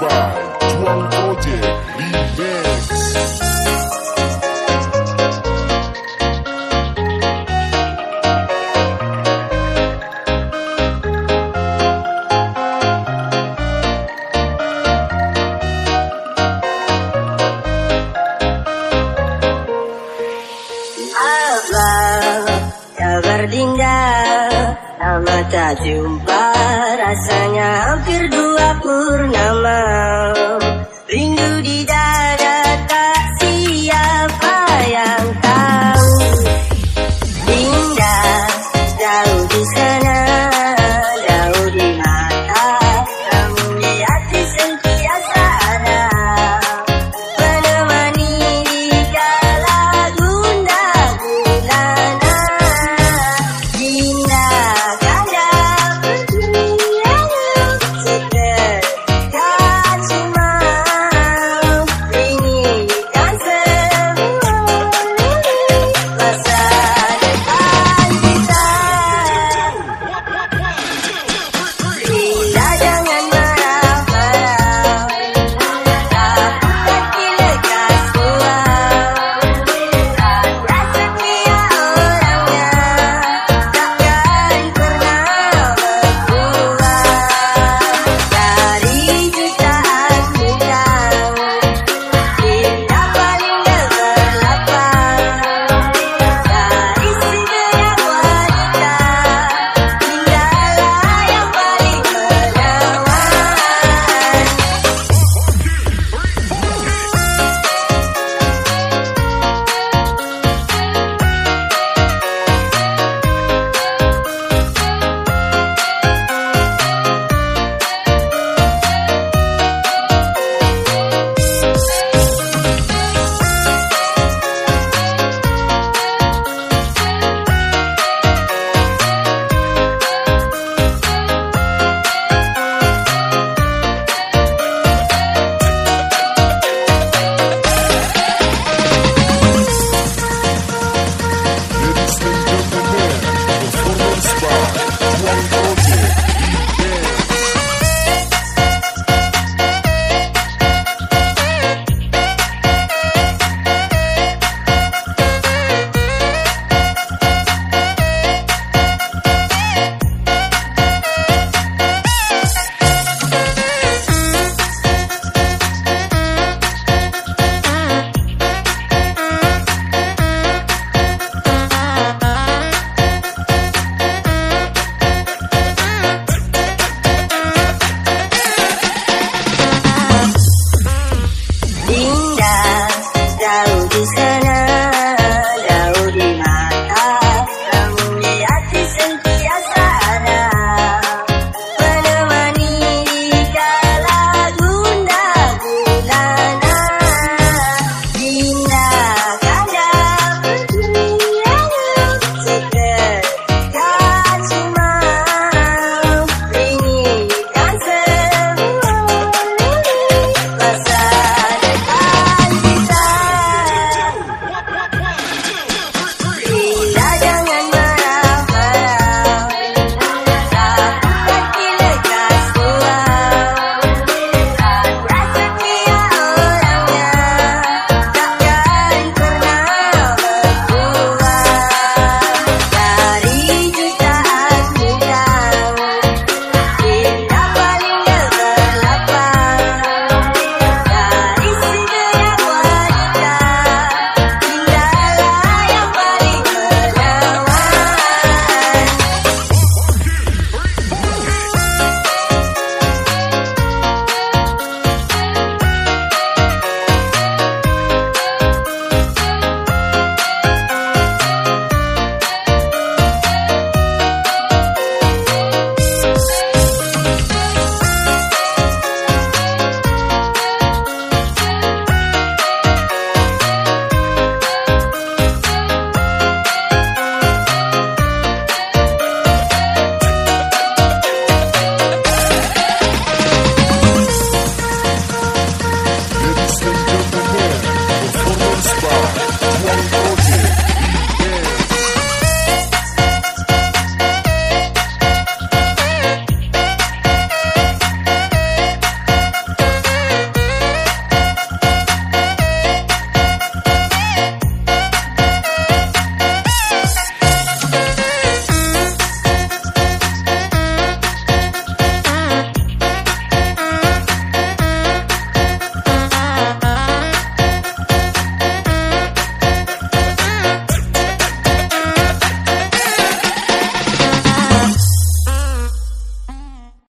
by Juang Project Remix. Maaflah kabar tinggal Lama tak jumpa Rasanya hampir dua purnama. Rindu di dalam